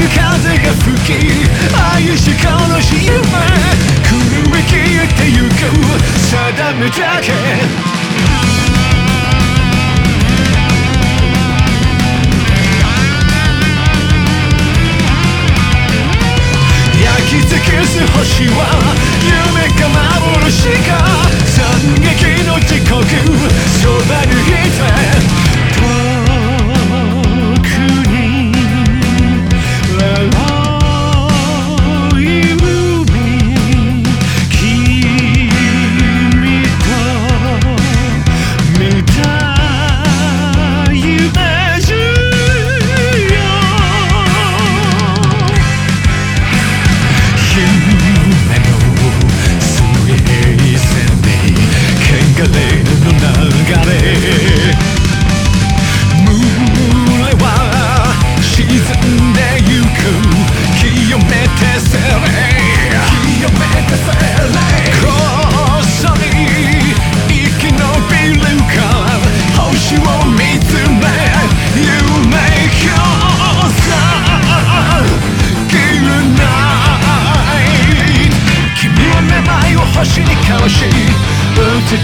ぐ風が吹き愛し悲しい夢狂い消えてゆく定めだけ。焼き尽くす星は夢か幻か惨劇の時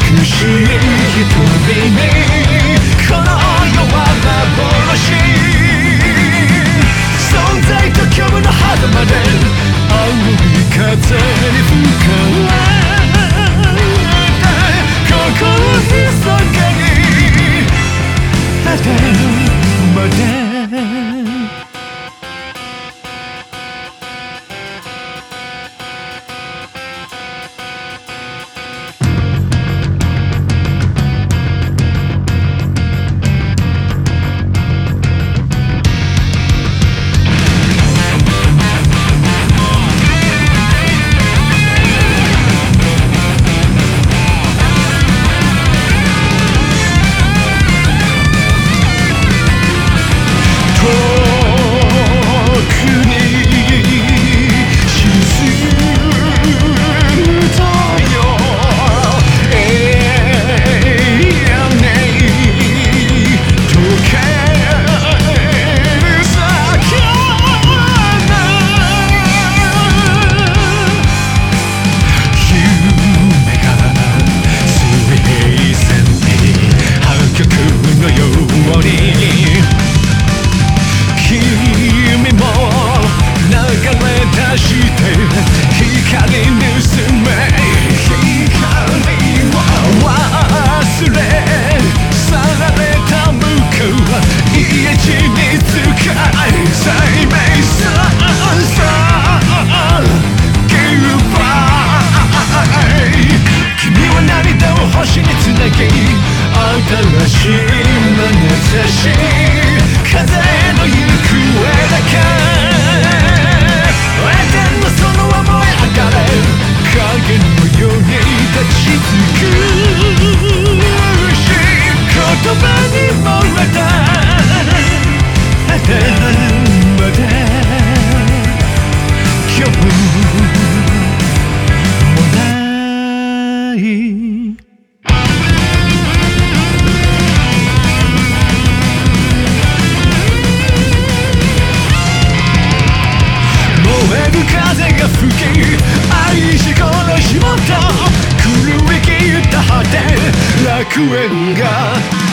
苦しい瞳にこの世は幻存在と虚無の肌まで青い風に吹かれ心ひそかに。あなるまた新しい眼差し楽園が